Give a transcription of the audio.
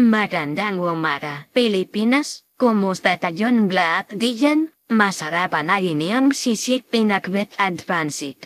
Magandang umaga, Pilipinas. Kumusta tayong lahat diyan? Masarap na inyong.